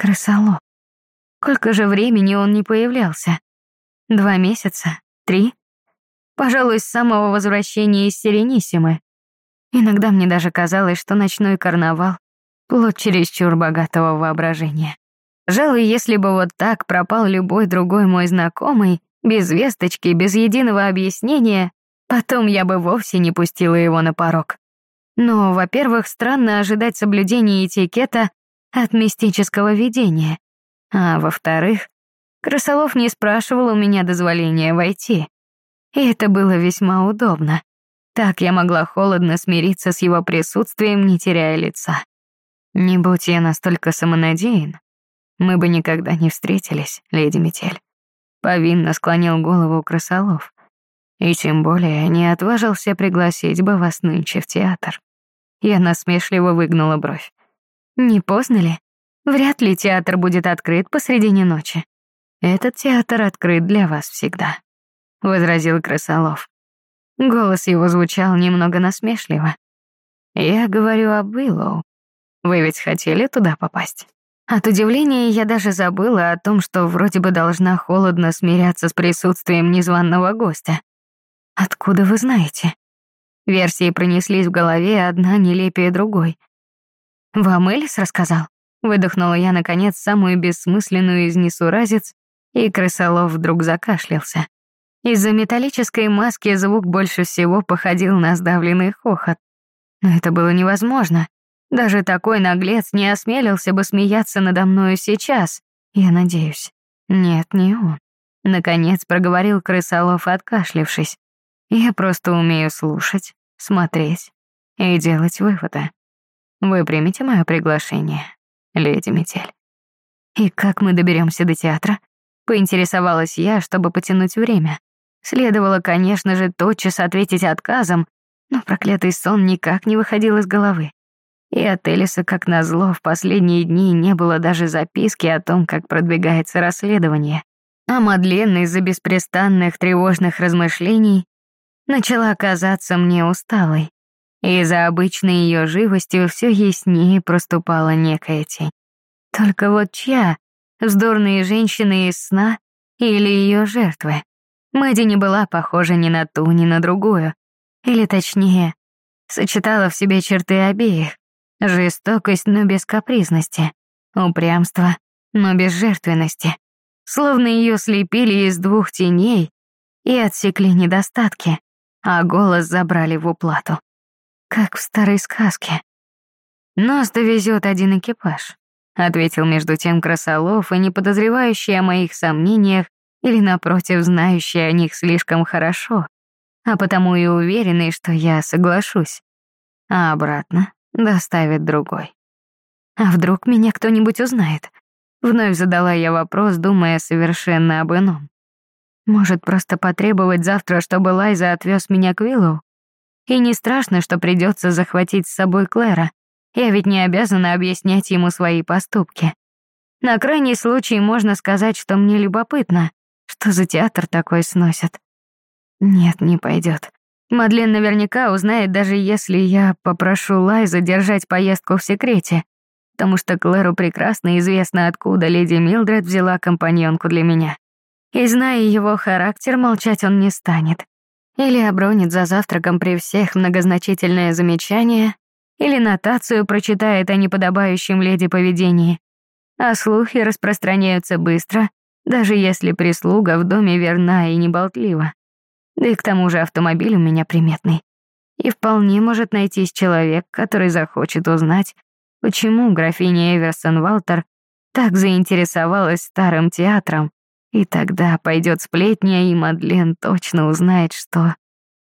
Крысолов. Сколько же времени он не появлялся? Два месяца? Три? Пожалуй, с самого возвращения из Сиренисимы. Иногда мне даже казалось, что ночной карнавал — плод чересчур богатого воображения. Жалуй, если бы вот так пропал любой другой мой знакомый, без весточки, без единого объяснения, потом я бы вовсе не пустила его на порог. Но, во-первых, странно ожидать соблюдения этикета от мистического видения. А во-вторых, Красолов не спрашивал у меня дозволения войти. И это было весьма удобно. Так я могла холодно смириться с его присутствием, не теряя лица. Не будь я настолько самонадеян, мы бы никогда не встретились, леди Метель. Повинно склонил голову Красолов. И тем более не отважился пригласить бы вас нынче в театр. Я насмешливо выгнула бровь. Не поздно ли? Вряд ли театр будет открыт посредине ночи. Этот театр открыт для вас всегда, возразил Красолов. Голос его звучал немного насмешливо. Я говорю об Уиллоу. Вы ведь хотели туда попасть? От удивления я даже забыла о том, что вроде бы должна холодно смиряться с присутствием незваного гостя. Откуда вы знаете? Версии пронеслись в голове, одна нелепее другой. «Вам Элис рассказал?» Выдохнула я, наконец, самую бессмысленную из несуразец, и крысолов вдруг закашлялся. Из-за металлической маски звук больше всего походил на сдавленный хохот. Но это было невозможно. Даже такой наглец не осмелился бы смеяться надо мною сейчас, я надеюсь. Нет, не он. Наконец проговорил крысолов, откашлившись. Я просто умею слушать, смотреть и делать выводы. Вы примете мое приглашение, леди Метель? И как мы доберемся до театра? Поинтересовалась я, чтобы потянуть время. Следовало, конечно же, тотчас ответить отказом, но проклятый сон никак не выходил из головы. И от Элиса, как назло, в последние дни не было даже записки о том, как продвигается расследование. А Мадлен из-за беспрестанных тревожных размышлений начала казаться мне усталой. И за обычной ее живостью все яснее проступала некая тень. Только вот чья? Вздорные женщины из сна или ее жертвы? Мэдди не была похожа ни на ту, ни на другую. Или точнее, сочетала в себе черты обеих. Жестокость, но без капризности. Упрямство, но без жертвенности. Словно ее слепили из двух теней и отсекли недостатки, а голос забрали в уплату. Как в старой сказке. «Нас довезет один экипаж», — ответил между тем Красолов и не подозревающий о моих сомнениях или, напротив, знающий о них слишком хорошо, а потому и уверенный, что я соглашусь. А обратно доставит другой. А вдруг меня кто-нибудь узнает? Вновь задала я вопрос, думая совершенно об ином. Может, просто потребовать завтра, чтобы Лайза отвез меня к Виллу? И не страшно, что придется захватить с собой Клэра. Я ведь не обязана объяснять ему свои поступки. На крайний случай можно сказать, что мне любопытно, что за театр такой сносят. Нет, не пойдет. Мадлен наверняка узнает, даже если я попрошу Лайзу держать поездку в секрете, потому что Клэру прекрасно известно, откуда леди Милдред взяла компаньонку для меня. И зная его характер, молчать он не станет. Или обронит за завтраком при всех многозначительное замечание, или нотацию прочитает о неподобающем леди поведении. А слухи распространяются быстро, даже если прислуга в доме верна и неболтлива. Да и к тому же автомобиль у меня приметный. И вполне может найтись человек, который захочет узнать, почему графиня Эверсон Валтер так заинтересовалась старым театром, и тогда пойдет сплетня, и Мадлен точно узнает, что...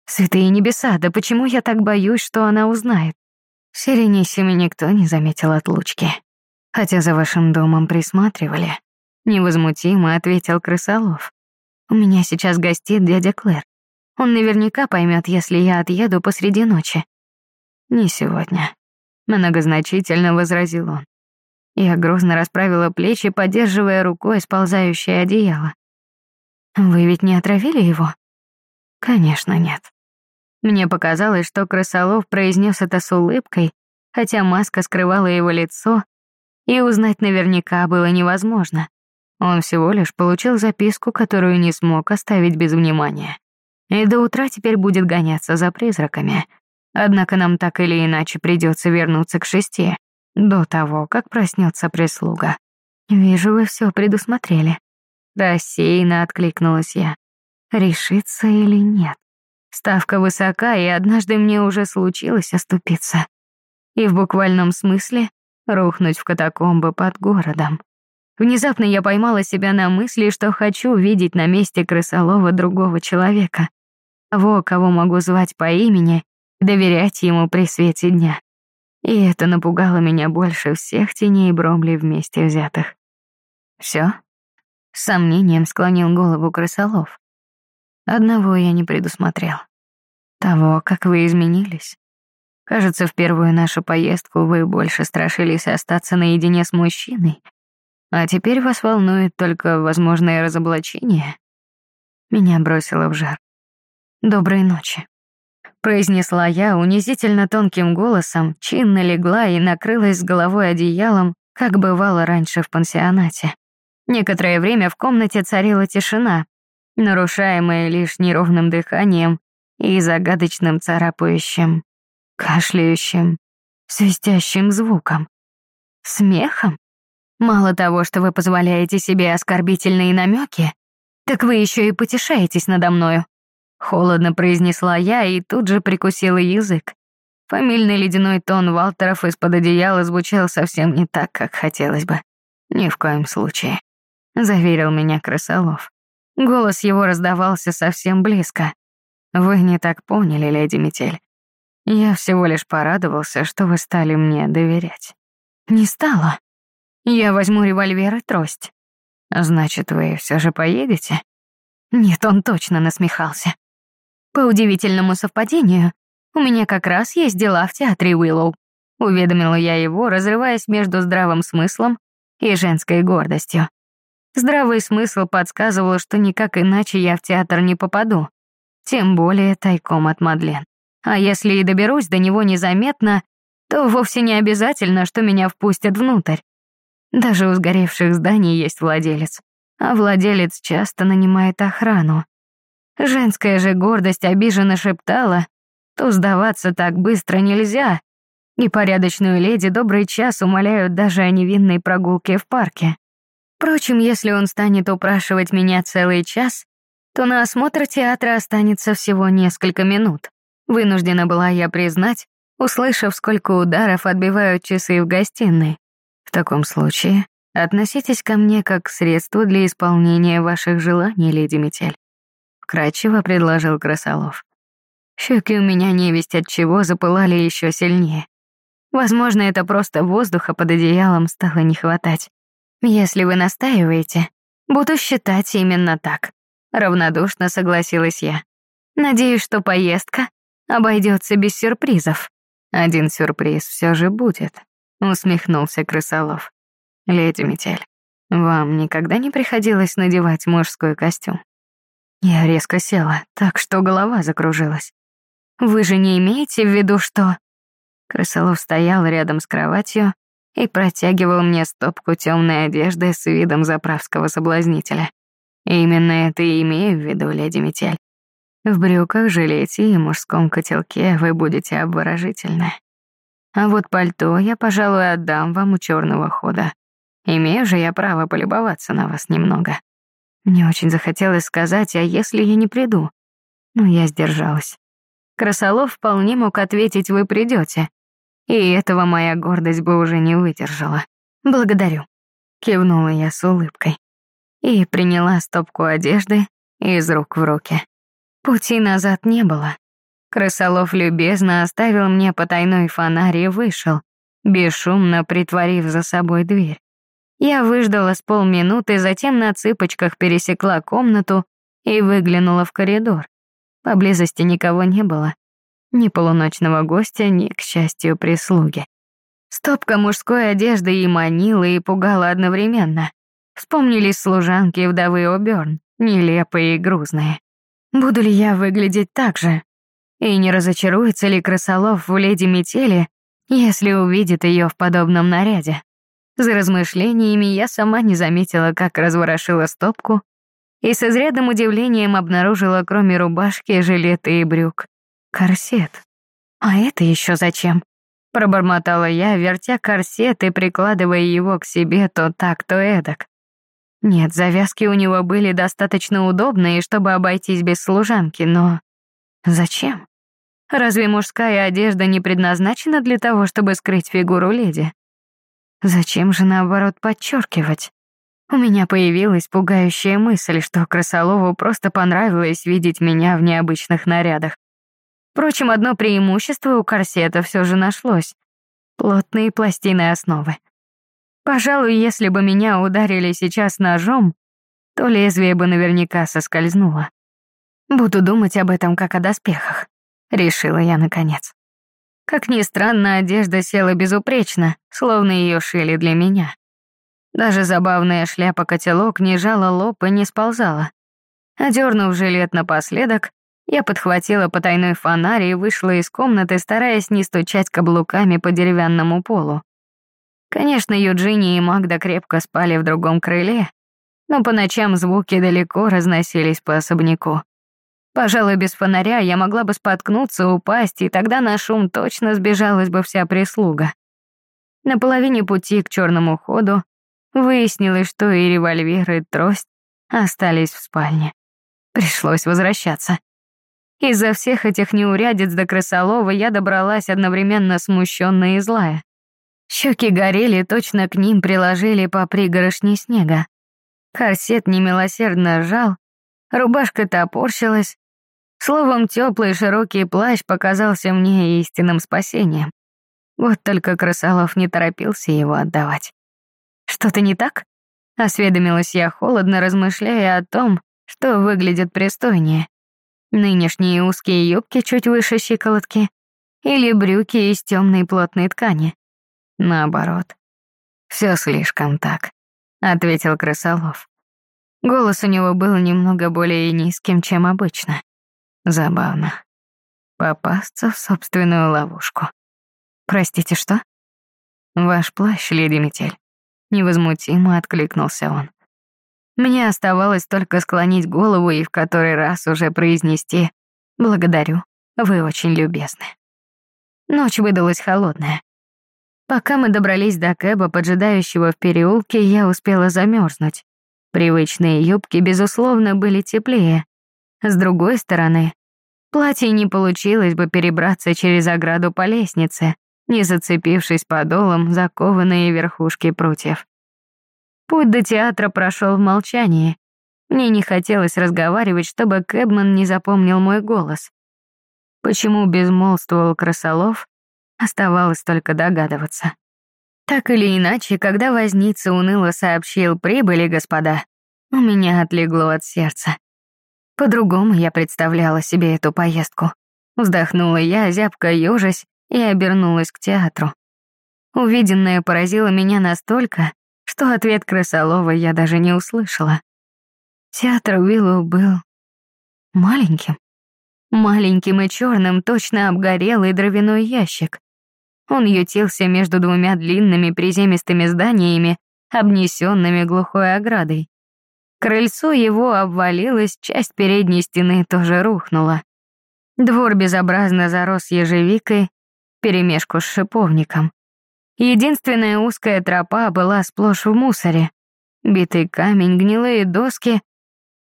Святые небеса, да почему я так боюсь, что она узнает? В Сиренисиме никто не заметил отлучки. Хотя за вашим домом присматривали. Невозмутимо ответил Крысолов. У меня сейчас гостит дядя Клэр. Он наверняка поймет, если я отъеду посреди ночи. Не сегодня. Многозначительно возразил он. Я грозно расправила плечи, поддерживая рукой сползающее одеяло. «Вы ведь не отравили его?» «Конечно, нет». Мне показалось, что Красолов произнес это с улыбкой, хотя маска скрывала его лицо, и узнать наверняка было невозможно. Он всего лишь получил записку, которую не смог оставить без внимания. И до утра теперь будет гоняться за призраками. Однако нам так или иначе придется вернуться к шести, до того, как проснется прислуга. Вижу, вы все предусмотрели. Рассеянно откликнулась я. Решиться или нет? Ставка высока, и однажды мне уже случилось оступиться. И в буквальном смысле рухнуть в катакомбы под городом. Внезапно я поймала себя на мысли, что хочу видеть на месте крысолова другого человека. Того, кого могу звать по имени, доверять ему при свете дня. И это напугало меня больше всех теней Бромли вместе взятых. Все? С сомнением склонил голову крысолов. Одного я не предусмотрел. Того, как вы изменились. Кажется, в первую нашу поездку вы больше страшились остаться наедине с мужчиной, а теперь вас волнует только возможное разоблачение. Меня бросило в жар. Доброй ночи. Произнесла я унизительно тонким голосом, чинно легла и накрылась с головой одеялом, как бывало раньше в пансионате. Некоторое время в комнате царила тишина, нарушаемая лишь неровным дыханием и загадочным царапающим, кашляющим, свистящим звуком. Смехом? Мало того, что вы позволяете себе оскорбительные намеки, так вы еще и потешаетесь надо мною. Холодно произнесла я и тут же прикусила язык. Фамильный ледяной тон Валтеров из-под одеяла звучал совсем не так, как хотелось бы. Ни в коем случае. Заверил меня Крысолов. Голос его раздавался совсем близко. Вы не так поняли, леди Метель. Я всего лишь порадовался, что вы стали мне доверять. Не стало. Я возьму револьвер и трость. Значит, вы все же поедете? Нет, он точно насмехался. По удивительному совпадению, у меня как раз есть дела в театре Уиллоу. Уведомила я его, разрываясь между здравым смыслом и женской гордостью. Здравый смысл подсказывал, что никак иначе я в театр не попаду. Тем более тайком от Мадлен. А если и доберусь до него незаметно, то вовсе не обязательно, что меня впустят внутрь. Даже у сгоревших зданий есть владелец, а владелец часто нанимает охрану. Женская же гордость обиженно шептала, то сдаваться так быстро нельзя, и порядочную леди добрый час умоляют даже о невинной прогулке в парке. Впрочем, если он станет упрашивать меня целый час, то на осмотр театра останется всего несколько минут. Вынуждена была я признать, услышав, сколько ударов отбивают часы в гостиной. В таком случае относитесь ко мне как к средству для исполнения ваших желаний, леди Метель. Вкрадчиво предложил Красолов. Щеки у меня невесть от чего запылали еще сильнее. Возможно, это просто воздуха под одеялом стало не хватать. Если вы настаиваете, буду считать именно так. Равнодушно согласилась я. Надеюсь, что поездка обойдется без сюрпризов. Один сюрприз все же будет, усмехнулся Крысолов. Леди Метель, вам никогда не приходилось надевать мужской костюм? Я резко села, так что голова закружилась. Вы же не имеете в виду, что... Крысолов стоял рядом с кроватью и протягивал мне стопку темной одежды с видом заправского соблазнителя. Именно это и имею в виду, леди Метель. В брюках, жилете и мужском котелке вы будете обворожительны. А вот пальто я, пожалуй, отдам вам у черного хода. Имею же я право полюбоваться на вас немного. Мне очень захотелось сказать, а если я не приду? Но я сдержалась. Красолов вполне мог ответить «вы придете», и этого моя гордость бы уже не выдержала. «Благодарю», — кивнула я с улыбкой и приняла стопку одежды из рук в руки. Пути назад не было. Крысолов любезно оставил мне потайной фонарь и вышел, бесшумно притворив за собой дверь. Я выждала с полминуты, затем на цыпочках пересекла комнату и выглянула в коридор. Поблизости никого не было. Ни полуночного гостя, ни, к счастью, прислуги. Стопка мужской одежды и манила, и пугала одновременно. Вспомнились служанки вдовы Оберн, нелепые и грузные. Буду ли я выглядеть так же? И не разочаруется ли крысолов в леди Метели, если увидит ее в подобном наряде? За размышлениями я сама не заметила, как разворошила стопку и с изрядным удивлением обнаружила, кроме рубашки, жилета и брюк, корсет. «А это еще зачем?» Пробормотала я, вертя корсет и прикладывая его к себе то так, то эдак. Нет, завязки у него были достаточно удобные, чтобы обойтись без служанки, но... Зачем? Разве мужская одежда не предназначена для того, чтобы скрыть фигуру леди? Зачем же, наоборот, подчеркивать? У меня появилась пугающая мысль, что Красолову просто понравилось видеть меня в необычных нарядах. Впрочем, одно преимущество у корсета все же нашлось. Плотные пластины основы. Пожалуй, если бы меня ударили сейчас ножом, то лезвие бы наверняка соскользнуло. Буду думать об этом как о доспехах, решила я наконец. Как ни странно, одежда села безупречно, словно ее шили для меня. Даже забавная шляпа-котелок не жала лоб и не сползала. Одернув жилет напоследок, я подхватила потайной фонарь и вышла из комнаты, стараясь не стучать каблуками по деревянному полу. Конечно, Юджини и Магда крепко спали в другом крыле, но по ночам звуки далеко разносились по особняку. Пожалуй, без фонаря я могла бы споткнуться, упасть, и тогда на шум точно сбежалась бы вся прислуга. На половине пути к черному ходу выяснилось, что и револьвер, и трость остались в спальне. Пришлось возвращаться. Из-за всех этих неурядиц до крысолова я добралась одновременно смущенная и злая. Щеки горели, точно к ним приложили по пригорошне снега. Корсет немилосердно сжал, рубашка топорщилась. Словом, теплый широкий плащ показался мне истинным спасением. Вот только Крысолов не торопился его отдавать. «Что-то не так?» — осведомилась я холодно, размышляя о том, что выглядит пристойнее. Нынешние узкие юбки чуть выше щиколотки или брюки из темной плотной ткани. Наоборот. Все слишком так, ответил Крысолов. Голос у него был немного более низким, чем обычно. Забавно. Попасться в собственную ловушку. Простите, что? Ваш плащ, леди Метель. Невозмутимо откликнулся он. Мне оставалось только склонить голову и в который раз уже произнести «Благодарю, вы очень любезны». Ночь выдалась холодная. Пока мы добрались до Кэба, поджидающего в переулке, я успела замерзнуть. Привычные юбки, безусловно, были теплее. С другой стороны, платье не получилось бы перебраться через ограду по лестнице, не зацепившись подолом за кованые верхушки прутьев. Путь до театра прошел в молчании. Мне не хотелось разговаривать, чтобы Кэбман не запомнил мой голос. Почему безмолвствовал Красолов, оставалось только догадываться. Так или иначе, когда возница уныло сообщил «прибыли, господа», у меня отлегло от сердца. По-другому я представляла себе эту поездку. Вздохнула я, зябко ёжась, и обернулась к театру. Увиденное поразило меня настолько, что ответ Крысолова я даже не услышала. Театр Уиллоу был маленьким. Маленьким и черным, точно обгорелый дровяной ящик. Он ютился между двумя длинными приземистыми зданиями, обнесенными глухой оградой. Крыльцо его обвалилось, часть передней стены тоже рухнула. Двор безобразно зарос ежевикой, перемешку с шиповником. Единственная узкая тропа была сплошь в мусоре. Битый камень, гнилые доски,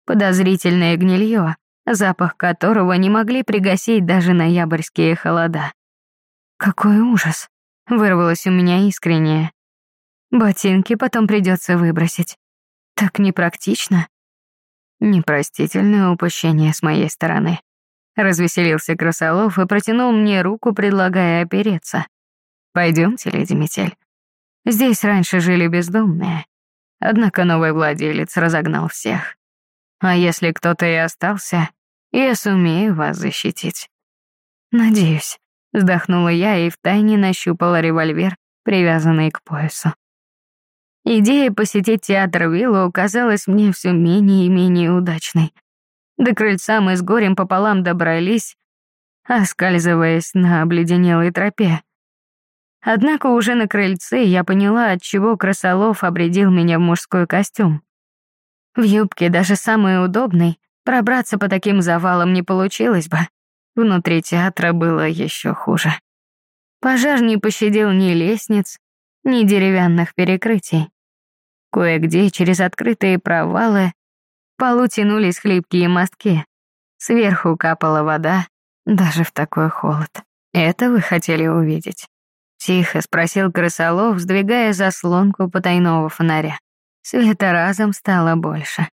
подозрительное гнилье, запах которого не могли пригасить даже ноябрьские холода. «Какой ужас!» — вырвалось у меня искреннее. «Ботинки потом придется выбросить. Так непрактично». Непростительное упущение с моей стороны. Развеселился Красолов и протянул мне руку, предлагая опереться. Пойдемте, леди Метель. Здесь раньше жили бездомные. Однако новый владелец разогнал всех. А если кто-то и остался, я сумею вас защитить. Надеюсь, вздохнула я и втайне нащупала револьвер, привязанный к поясу. Идея посетить театр Виллу казалась мне все менее и менее удачной. До крыльца мы с горем пополам добрались, оскальзываясь на обледенелой тропе. Однако уже на крыльце я поняла, от чего Красолов обредил меня в мужской костюм. В юбке, даже самой удобной, пробраться по таким завалам не получилось бы. Внутри театра было еще хуже. Пожар не пощадил ни лестниц, ни деревянных перекрытий. Кое-где через открытые провалы полу тянулись хлипкие мостки. Сверху капала вода, даже в такой холод. Это вы хотели увидеть? Тихо спросил крысолов, сдвигая заслонку потайного фонаря. Света разом стало больше.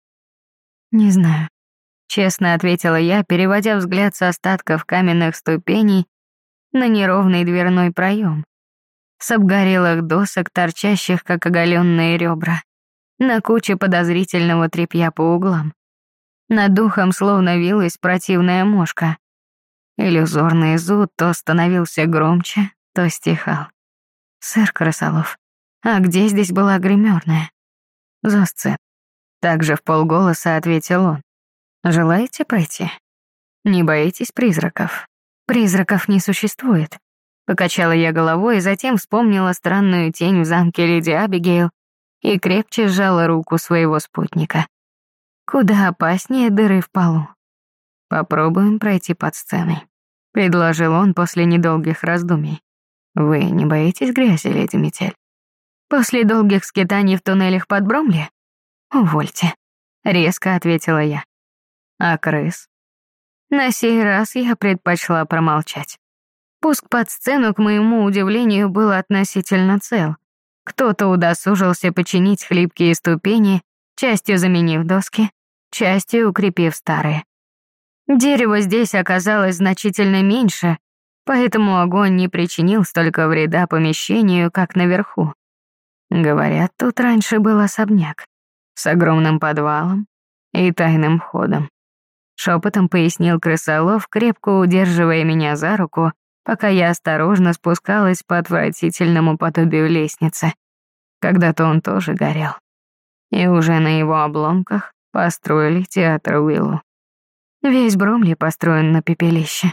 «Не знаю», — честно ответила я, переводя взгляд с остатков каменных ступеней на неровный дверной проем. С обгорелых досок, торчащих, как оголенные ребра, на куче подозрительного тряпья по углам. Над духом словно вилась противная мошка. Иллюзорный зуд то становился громче, то стихал. «Сэр Красолов, а где здесь была гримерная?» «За сцен». Также в полголоса ответил он. «Желаете пройти? Не боитесь призраков?» «Призраков не существует», — покачала я головой и затем вспомнила странную тень в замке леди Абигейл и крепче сжала руку своего спутника. Куда опаснее дыры в полу. «Попробуем пройти под сценой», — предложил он после недолгих раздумий. «Вы не боитесь грязи, леди Метель?» «После долгих скитаний в туннелях под Бромли?» «Увольте», — резко ответила я. «А крыс?» На сей раз я предпочла промолчать. Пуск под сцену, к моему удивлению, был относительно цел. Кто-то удосужился починить хлипкие ступени, частью заменив доски, частью укрепив старые. Дерево здесь оказалось значительно меньше, поэтому огонь не причинил столько вреда помещению, как наверху. Говорят, тут раньше был особняк с огромным подвалом и тайным ходом. Шепотом пояснил крысолов, крепко удерживая меня за руку, пока я осторожно спускалась по отвратительному подобию лестницы. Когда-то он тоже горел. И уже на его обломках построили театр Уиллу. Весь Бромли построен на пепелище.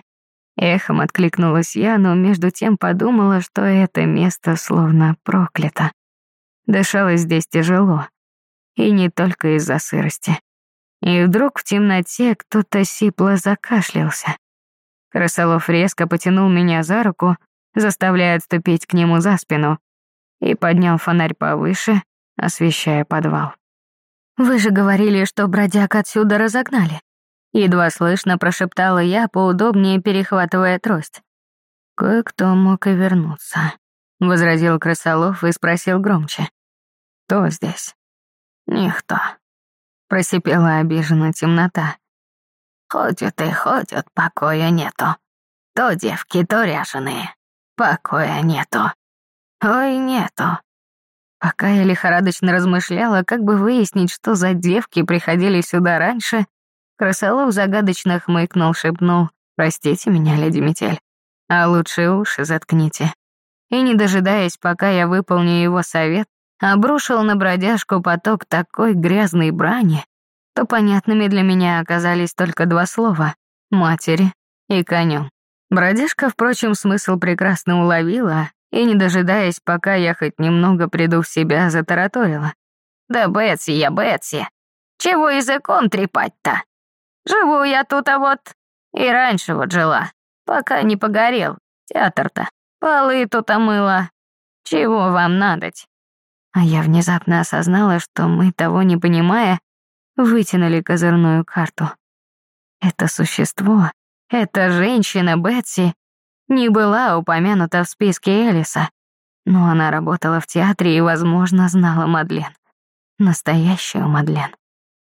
Эхом откликнулась я, но между тем подумала, что это место словно проклято. Дышалось здесь тяжело. И не только из-за сырости. И вдруг в темноте кто-то сипло закашлялся. Красолов резко потянул меня за руку, заставляя отступить к нему за спину, и поднял фонарь повыше, освещая подвал. «Вы же говорили, что бродяг отсюда разогнали», Едва слышно прошептала я, поудобнее перехватывая трость. «Кое-кто мог и вернуться», — возразил Крысолов и спросил громче. «Кто здесь?» «Никто», — просипела обиженно темнота. «Ходят и ходят, покоя нету. То девки, то ряженые. Покоя нету. Ой, нету». Пока я лихорадочно размышляла, как бы выяснить, что за девки приходили сюда раньше, Красолов загадочно хмыкнул, шепнул «Простите меня, леди Метель, а лучше уши заткните». И, не дожидаясь, пока я выполню его совет, обрушил на бродяжку поток такой грязной брани, то понятными для меня оказались только два слова — матери и конем. Бродяжка, впрочем, смысл прекрасно уловила и, не дожидаясь, пока я хоть немного приду в себя, затараторила. «Да Бетси я, Бетси! Чего языком трепать-то? Живу я тут, а вот и раньше вот жила, пока не погорел. Театр-то. Полы тут омыла. Чего вам надоть?» А я внезапно осознала, что мы, того не понимая, вытянули козырную карту. Это существо, эта женщина Бетси, не была упомянута в списке Элиса, но она работала в театре и, возможно, знала Мадлен. Настоящую Мадлен.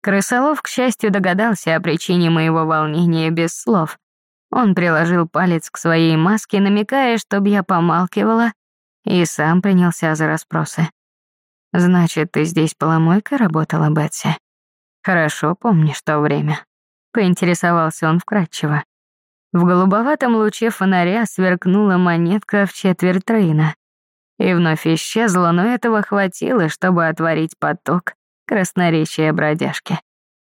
Крысолов, к счастью, догадался о причине моего волнения без слов. Он приложил палец к своей маске, намекая, чтобы я помалкивала, и сам принялся за расспросы. «Значит, ты здесь поломойкой работала, Бетси?» «Хорошо помнишь то время», — поинтересовался он вкратчиво. В голубоватом луче фонаря сверкнула монетка в четверть трейна. И вновь исчезла, но этого хватило, чтобы отворить поток красноречия бродяжки.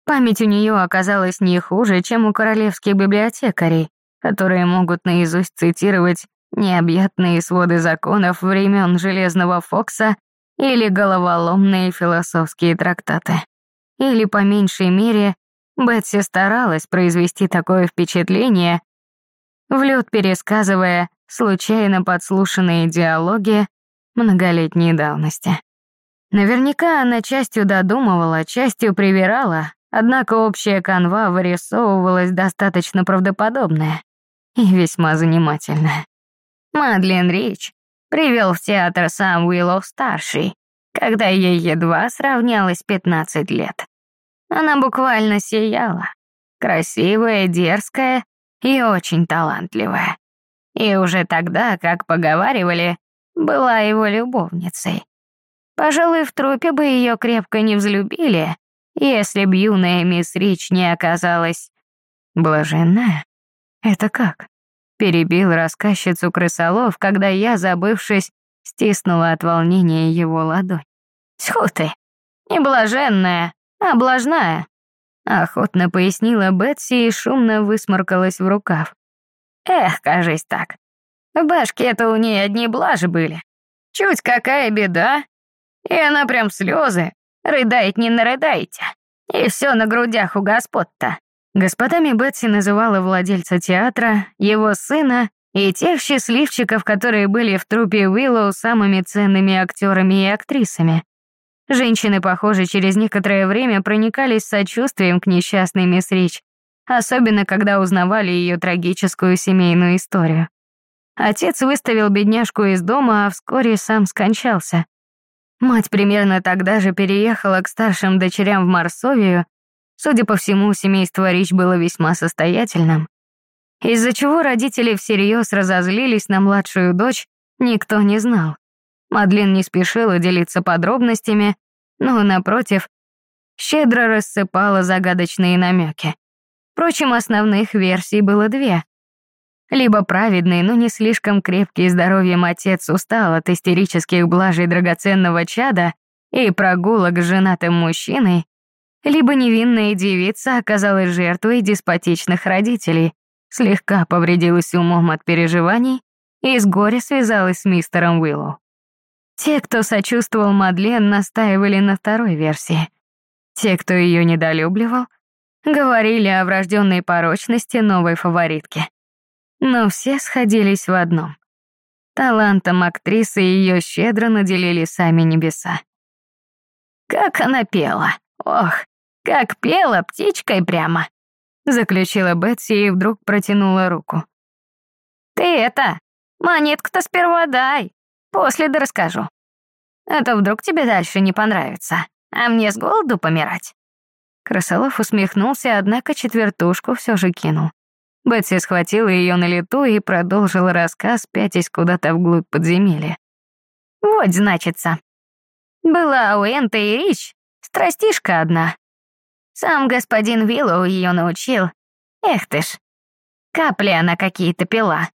Память у нее оказалась не хуже, чем у королевских библиотекарей, которые могут наизусть цитировать необъятные своды законов времен Железного Фокса или головоломные философские трактаты. Или, по меньшей мере, Бетси старалась произвести такое впечатление, в лед пересказывая случайно подслушанные диалоги многолетней давности. Наверняка она частью додумывала, частью привирала, однако общая канва вырисовывалась достаточно правдоподобная и весьма занимательная. Мадлен Рич привел в театр сам Уиллоу-старший, когда ей едва сравнялось 15 лет. Она буквально сияла. Красивая, дерзкая и очень талантливая. И уже тогда, как поговаривали, была его любовницей. Пожалуй, в трупе бы ее крепко не взлюбили, если б юная мисс Рич не оказалась блаженная. Это как? Перебил рассказчицу крысолов, когда я, забывшись, стиснула от волнения его ладонь. «Тьфу ты! Не блаженная, а блажная!» Охотно пояснила Бетси и шумно высморкалась в рукав. «Эх, кажись так. В башке-то у нее одни блажи были. Чуть какая беда, и она прям слезы. Рыдает не нарыдайте. И все на грудях у господ-то». Господами Бетси называла владельца театра, его сына и тех счастливчиков, которые были в трупе Уиллоу самыми ценными актерами и актрисами. Женщины, похоже, через некоторое время проникались сочувствием к несчастной мисс Рич, особенно когда узнавали ее трагическую семейную историю. Отец выставил бедняжку из дома, а вскоре сам скончался. Мать примерно тогда же переехала к старшим дочерям в Марсовию. Судя по всему, семейство Рич было весьма состоятельным. Из-за чего родители всерьез разозлились на младшую дочь, никто не знал. Мадлен не спешила делиться подробностями, но, напротив, щедро рассыпала загадочные намеки. Впрочем, основных версий было две. Либо праведный, но не слишком крепкий здоровьем отец устал от истерических блажей драгоценного чада и прогулок с женатым мужчиной, либо невинная девица оказалась жертвой деспотичных родителей, слегка повредилась умом от переживаний и с горя связалась с мистером Уиллоу. Те, кто сочувствовал Мадлен, настаивали на второй версии. Те, кто ее недолюбливал, говорили о врожденной порочности новой фаворитки. Но все сходились в одном. Талантом актрисы ее щедро наделили сами небеса. «Как она пела! Ох, как пела птичкой прямо!» Заключила Бетси и вдруг протянула руку. «Ты это, монетку-то сперва дай!» После да расскажу. А то вдруг тебе дальше не понравится, а мне с голоду помирать». Красолов усмехнулся, однако четвертушку все же кинул. Бетси схватила ее на лету и продолжила рассказ, пятясь куда-то вглубь подземелья. «Вот, значится. Была у Энта и Рич страстишка одна. Сам господин Виллоу ее научил. Эх ты ж, капли она какие-то пила.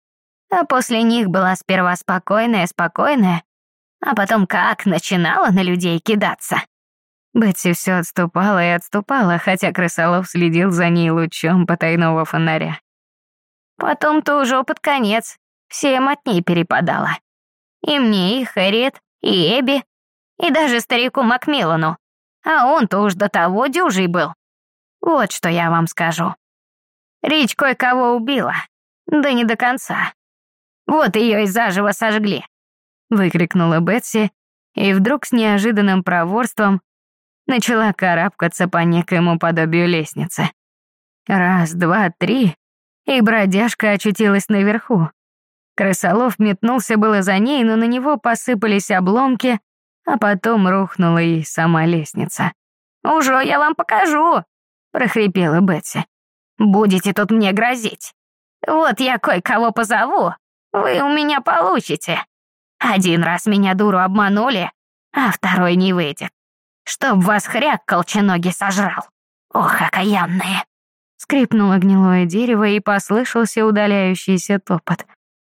А после них была сперва спокойная-спокойная, а потом как начинала на людей кидаться. Бетси все отступала и отступала, хотя крысолов следил за ней лучом потайного фонаря. Потом-то уже под конец всем от ней перепадала. И мне, и Хэрриет, и Эбби, и даже старику Макмиллану. А он-то уж до того дюжий был. Вот что я вам скажу. Рич кое-кого убила, да не до конца. Вот ее и заживо сожгли!» Выкрикнула Бетси и вдруг с неожиданным проворством начала карабкаться по некоему подобию лестницы. Раз, два, три, и бродяжка очутилась наверху. Крысолов метнулся было за ней, но на него посыпались обломки, а потом рухнула и сама лестница. «Уже я вам покажу!» — прохрипела Бетси. «Будете тут мне грозить. Вот я кое-кого позову, вы у меня получите. Один раз меня дуру обманули, а второй не выйдет. Чтоб вас хряк колченогий сожрал. Ох, окаянные!» Скрипнуло гнилое дерево и послышался удаляющийся топот.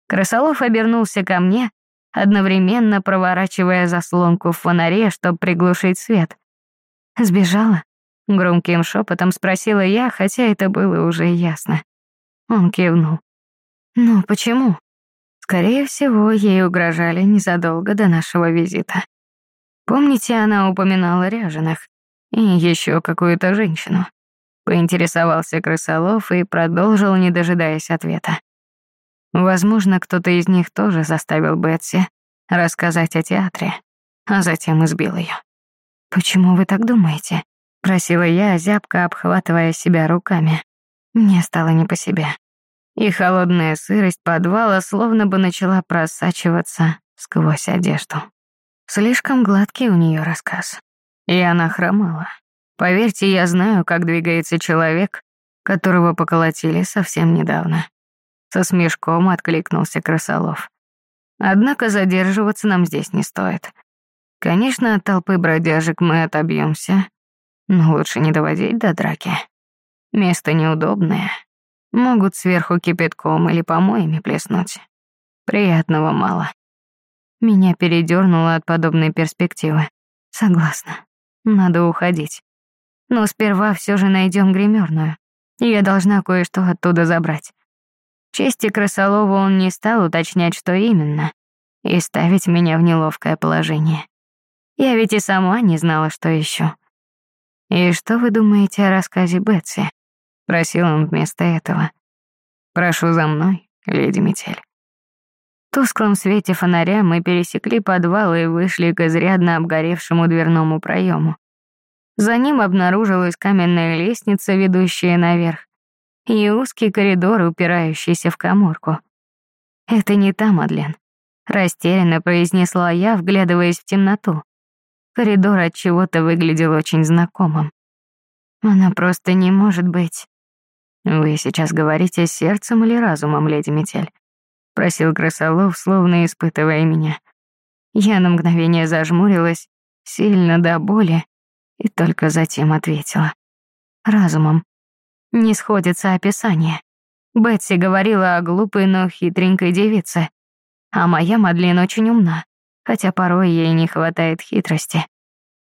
Крысолов обернулся ко мне, одновременно проворачивая заслонку в фонаре, чтобы приглушить свет. «Сбежала?» — громким шепотом спросила я, хотя это было уже ясно. Он кивнул. «Ну, почему?» Скорее всего, ей угрожали незадолго до нашего визита. Помните, она упоминала ряженых и еще какую-то женщину? Поинтересовался крысолов и продолжил, не дожидаясь ответа. Возможно, кто-то из них тоже заставил Бетси рассказать о театре, а затем избил ее. «Почему вы так думаете?» — просила я, зябко обхватывая себя руками. Мне стало не по себе. И холодная сырость подвала словно бы начала просачиваться сквозь одежду. Слишком гладкий у нее рассказ. И она хромала. Поверьте, я знаю, как двигается человек, которого поколотили совсем недавно. Со смешком откликнулся Красолов. Однако задерживаться нам здесь не стоит. Конечно, от толпы бродяжек мы отобьемся, но лучше не доводить до драки. Место неудобное. Могут сверху кипятком или помоями плеснуть. Приятного мало. Меня передернуло от подобной перспективы. Согласна. Надо уходить. Но сперва все же найдем гримерную. Я должна кое-что оттуда забрать. Чести Красолова он не стал уточнять, что именно, и ставить меня в неловкое положение. Я ведь и сама не знала, что еще. «И что вы думаете о рассказе Бетси?» — просил он вместо этого. «Прошу за мной, леди Метель». В тусклом свете фонаря мы пересекли подвал и вышли к изрядно обгоревшему дверному проему. За ним обнаружилась каменная лестница, ведущая наверх, и узкий коридор, упирающийся в каморку. «Это не та, Мадлен», — растерянно произнесла я, вглядываясь в темноту. Коридор от чего-то выглядел очень знакомым. Она просто не может быть. Вы сейчас говорите сердцем или разумом, леди Метель? Просил Красолов, словно испытывая меня. Я на мгновение зажмурилась, сильно до боли, и только затем ответила. Разумом. Не сходится описание. Бетси говорила о глупой, но хитренькой девице, а моя Мадлен очень умна хотя порой ей не хватает хитрости.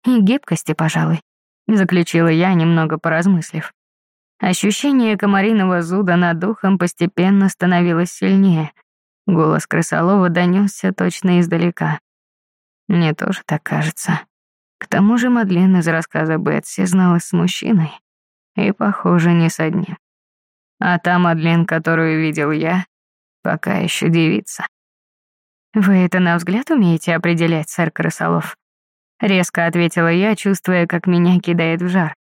И гибкости, пожалуй, заключила я, немного поразмыслив. Ощущение комариного зуда над духом постепенно становилось сильнее. Голос крысолова донесся точно издалека. Мне тоже так кажется. К тому же Мадлен из рассказа Бетси знала с мужчиной. И, похоже, не с одним. А та Мадлен, которую видел я, пока еще девица. «Вы это на взгляд умеете определять, сэр Крысолов?» Резко ответила я, чувствуя, как меня кидает в жар.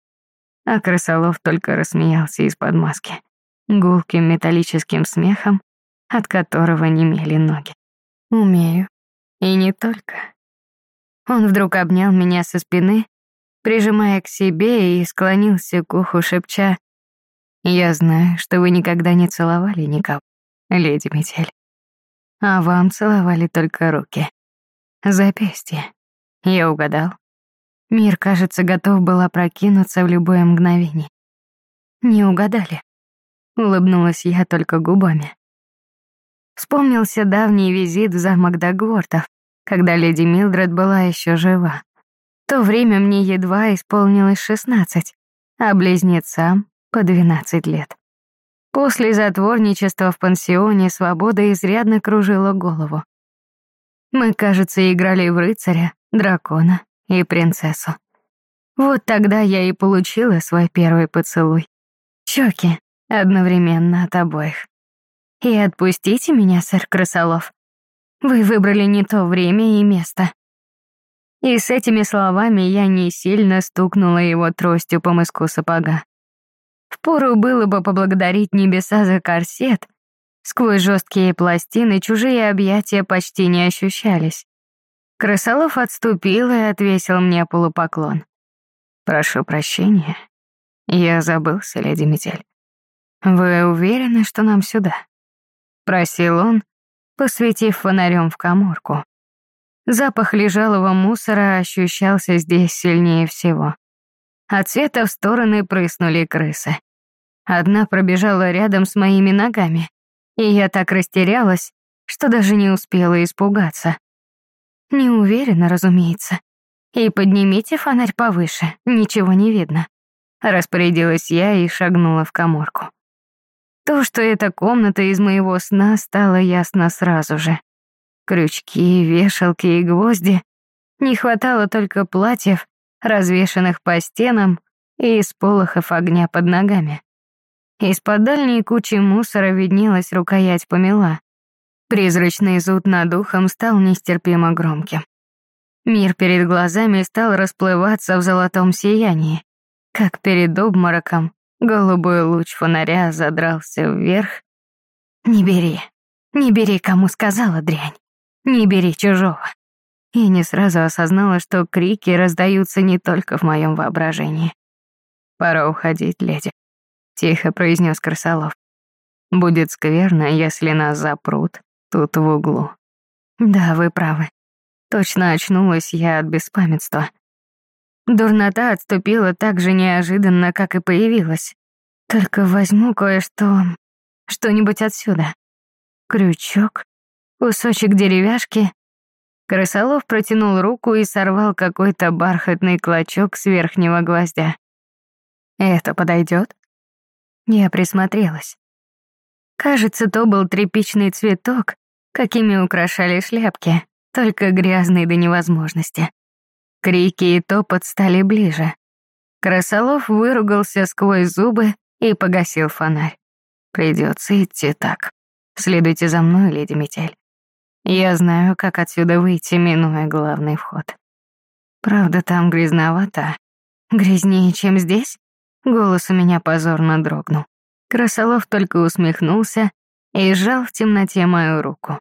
А Крысолов только рассмеялся из-под маски. Гулким металлическим смехом, от которого немели ноги. «Умею. И не только». Он вдруг обнял меня со спины, прижимая к себе и склонился к уху, шепча «Я знаю, что вы никогда не целовали никого, леди Метель а вам целовали только руки. Запястье. Я угадал. Мир, кажется, готов был опрокинуться в любое мгновение. Не угадали. Улыбнулась я только губами. Вспомнился давний визит в замок Дагвортов, когда леди Милдред была еще жива. То время мне едва исполнилось шестнадцать, а близнецам — по двенадцать лет. После затворничества в пансионе свобода изрядно кружила голову. Мы, кажется, играли в рыцаря, дракона и принцессу. Вот тогда я и получила свой первый поцелуй. Щеки одновременно от обоих. И отпустите меня, сэр Красолов. Вы выбрали не то время и место. И с этими словами я не сильно стукнула его тростью по мыску сапога. Впору было бы поблагодарить небеса за корсет. Сквозь жесткие пластины чужие объятия почти не ощущались. Крысолов отступил и отвесил мне полупоклон. «Прошу прощения. Я забылся, леди Метель. Вы уверены, что нам сюда?» Просил он, посветив фонарем в коморку. Запах лежалого мусора ощущался здесь сильнее всего. От света в стороны прыснули крысы. Одна пробежала рядом с моими ногами, и я так растерялась, что даже не успела испугаться. Не уверена, разумеется. И поднимите фонарь повыше, ничего не видно. Распорядилась я и шагнула в коморку. То, что это комната из моего сна, стало ясно сразу же. Крючки, вешалки и гвозди. Не хватало только платьев, развешанных по стенам и сполохов огня под ногами. Из-под дальней кучи мусора виднелась рукоять помела. Призрачный зуд над ухом стал нестерпимо громким. Мир перед глазами стал расплываться в золотом сиянии. Как перед обмороком, голубой луч фонаря задрался вверх. «Не бери, не бери, кому сказала дрянь. Не бери чужого». И не сразу осознала, что крики раздаются не только в моем воображении. «Пора уходить, леди», — тихо произнес Красолов. «Будет скверно, если нас запрут тут в углу». «Да, вы правы. Точно очнулась я от беспамятства. Дурнота отступила так же неожиданно, как и появилась. Только возьму кое-что, что-нибудь отсюда. Крючок, кусочек деревяшки. Крысолов протянул руку и сорвал какой-то бархатный клочок с верхнего гвоздя. «Это подойдет?» Я присмотрелась. Кажется, то был тряпичный цветок, какими украшали шляпки, только грязный до невозможности. Крики и топот стали ближе. Красолов выругался сквозь зубы и погасил фонарь. Придется идти так. Следуйте за мной, леди Метель. Я знаю, как отсюда выйти, минуя главный вход. Правда, там грязновато. Грязнее, чем здесь? Голос у меня позорно дрогнул. Красолов только усмехнулся и сжал в темноте мою руку.